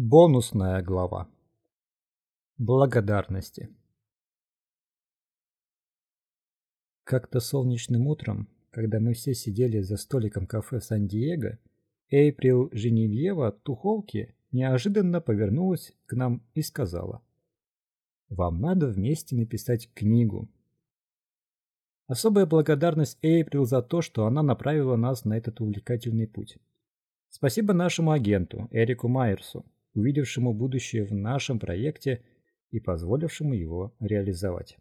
Бонусная глава. Благодарности. Как-то солнечным утром, когда мы все сидели за столиком кафе Сан-Диего, Эйприл Женевьева Тухолки неожиданно повернулась к нам и сказала: "Вам надо вместе написать книгу". Особая благодарность Эйприл за то, что она направила нас на этот увлекательный путь. Спасибо нашему агенту Эрику Майерсу, увидевшему будущее в нашем проекте и позволившему его реализовать.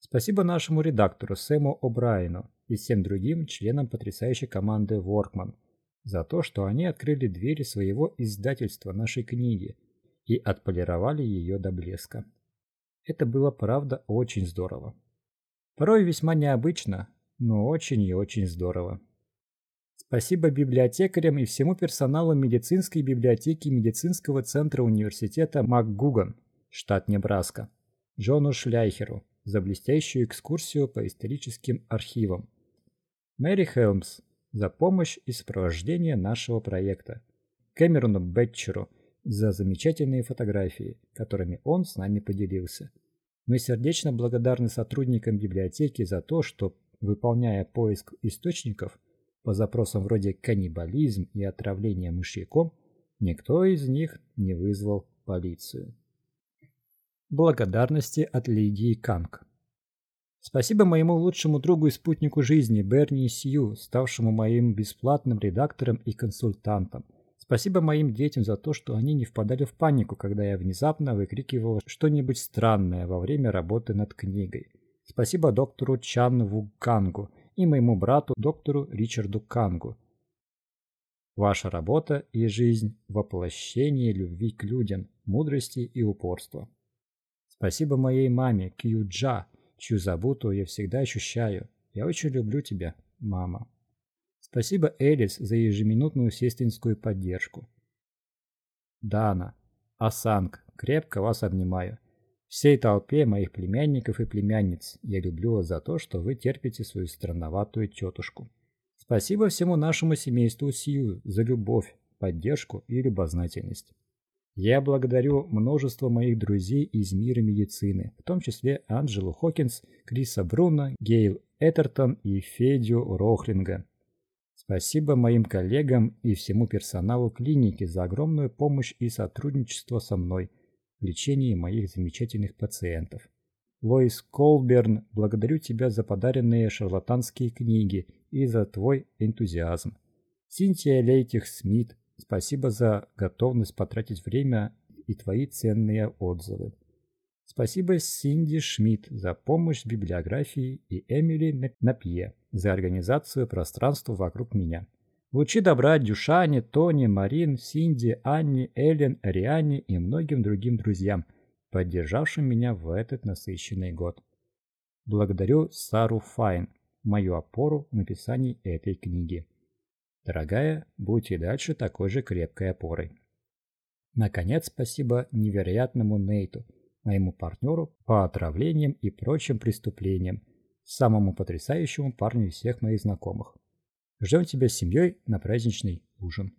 Спасибо нашему редактору Сэму О'Брайену и всем другим членам потрясающей команды Workman за то, что они открыли двери своего издательства нашей книги и отполировали ее до блеска. Это было, правда, очень здорово. Порой весьма необычно, но очень и очень здорово. Спасибо библиотекарям и всему персоналу медицинской библиотеки медицинского центра университета МакГуган, штат Небраска, Джону Шляйхеру за блестящую экскурсию по историческим архивам, Мэри Хелмс за помощь и сопровождение нашего проекта, Кэмерону Бетчеру за замечательные фотографии, которыми он с нами поделился. Мы сердечно благодарны сотрудникам библиотеки за то, что, выполняя поиск источников, по запросам вроде каннибализм и отравление мышьяком, никто из них не вызвал полицию. Благодарности от Лидии Канг. Спасибо моему лучшему другу и спутнику жизни Берни Сью, ставшему моим бесплатным редактором и консультантом. Спасибо моим детям за то, что они не впадали в панику, когда я внезапно выкрикивал что-нибудь странное во время работы над книгой. Спасибо доктору Чан Вукангу и моему брату, доктору Ричарду Кангу. Ваша работа и жизнь – воплощение любви к людям, мудрости и упорства. Спасибо моей маме Кьюджа, чью заботу я всегда ощущаю. Я очень люблю тебя, мама. Спасибо Элис за ежеминутную сестринскую поддержку. Дана, Асанг, крепко вас обнимаю. Всей толпе моих племянников и племянниц я люблю вас за то, что вы терпите свою странноватую тетушку. Спасибо всему нашему семейству Сью за любовь, поддержку и любознательность. Я благодарю множество моих друзей из мира медицины, в том числе Анджелу Хокинс, Криса Бруно, Гейл Этертон и Федю Рохлинга. Спасибо моим коллегам и всему персоналу клиники за огромную помощь и сотрудничество со мной – лечении моих замечательных пациентов. Лоис Колберн, благодарю тебя за подаренные шарлатанские книги и за твой энтузиазм. Синтия Лейтих Смит, спасибо за готовность потратить время и твои ценные отзывы. Спасибо Синди Шмидт за помощь с библиографией и Эмили Напье за организацию пространства вокруг меня. Лучи добра Дюшане, Тони, Марин, Синди, Анне, Эллен, Риане и многим другим друзьям, поддержавшим меня в этот насыщенный год. Благодарю Сару Файн, мою опору в написании этой книги. Дорогая, будь и дальше такой же крепкой опорой. Наконец, спасибо невероятному Нейту, моему партнеру по отравлениям и прочим преступлениям, самому потрясающему парню из всех моих знакомых. Ждем тебя с семьей на праздничный ужин.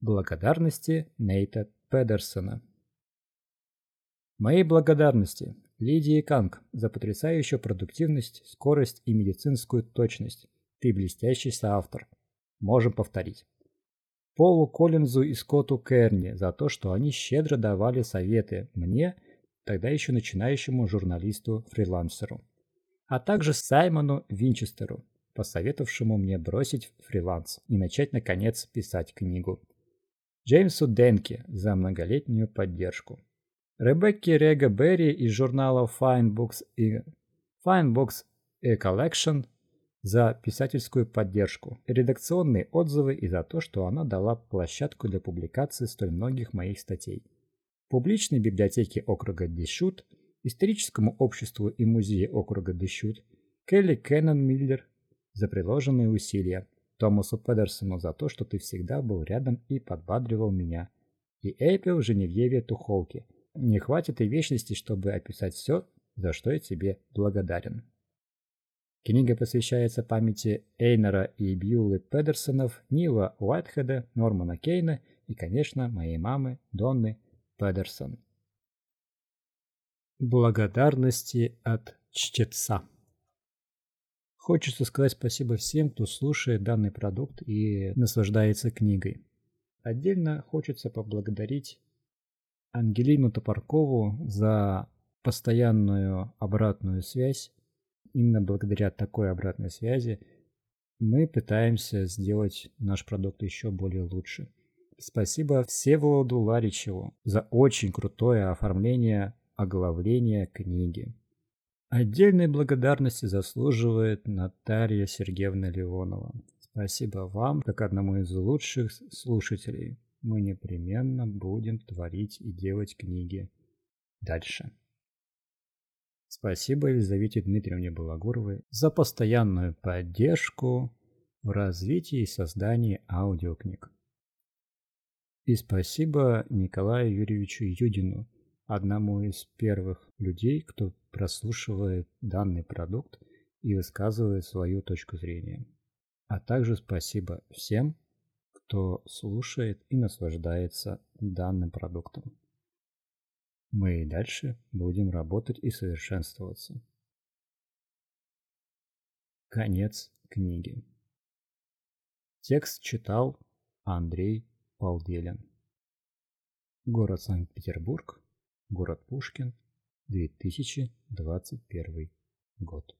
Благодарности Нейта Педерсона. Мои благодарности Лидии Канг за потрясающую продуктивность, скорость и медицинскую точность. Ты блестящий соавтор. Можем повторить. Полу Коллинзу и Скотту Керни за то, что они щедро давали советы мне, тогда еще начинающему журналисту-фрилансеру, а также Саймону Винчестеру посоветовавшему мне бросить фриланс и начать наконец писать книгу. Джеймсу Денке за многолетнюю поддержку. Ребекке Рега Берри из журнала Fine Books и Fine Books A Collection за писательскую поддержку, редакционные отзывы и за то, что она дала площадку для публикации столь многих моих статей. Публичной библиотеке округа Дешут, историческому обществу и музею округа Дешут, Келли Кеннон Миллер за приложенные усилия, Томасу Педерсону за то, что ты всегда был рядом и подбадривал меня, и Эйприл Женевьеве Тухолке. Не хватит и вечности, чтобы описать все, за что я тебе благодарен. Книга посвящается памяти Эйнера и Бьюлы Педерсонов, Нила Уайтхеда, Нормана Кейна и, конечно, моей мамы Донны Педерсон. Благодарности от чтеца. Хочется сказать спасибо всем, кто слушает данный продукт и наслаждается книгой. Отдельно хочется поблагодарить Ангелину Топоркову за постоянную обратную связь. Именно благодаря такой обратной связи мы пытаемся сделать наш продукт еще более лучше. Спасибо Всеволоду Ларичеву за очень крутое оформление оглавления книги. Отдельной благодарности заслуживает Наталья Сергеевна Леонова. Спасибо вам, как одному из лучших слушателей. Мы непременно будем творить и делать книги дальше. Спасибо Елизавете Дмитриевне Балагуровой за постоянную поддержку в развитии и создании аудиокниг. И спасибо Николаю Юрьевичу Юдину, одному из первых людей, кто прослушивает данный продукт и высказывает свою точку зрения. А также спасибо всем, кто слушает и наслаждается данным продуктом мы и дальше будем работать и совершенствоваться. Конец книги. Текст читал Андрей Полделин. Город Санкт-Петербург, город Пушкин, 2021 год.